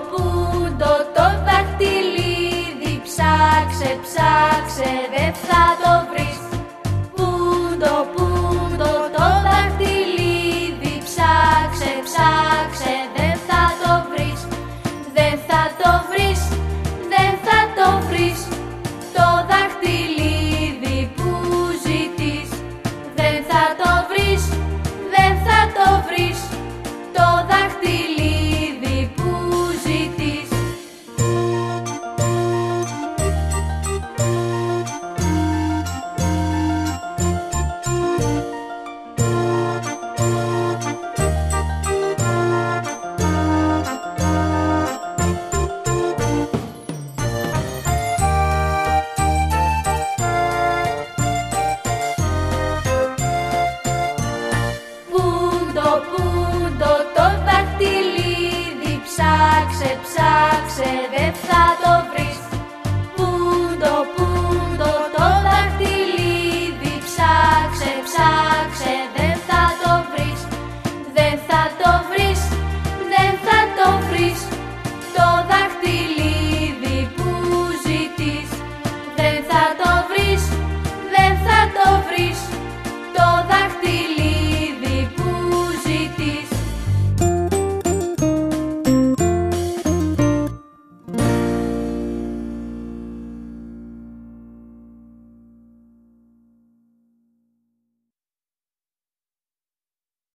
your.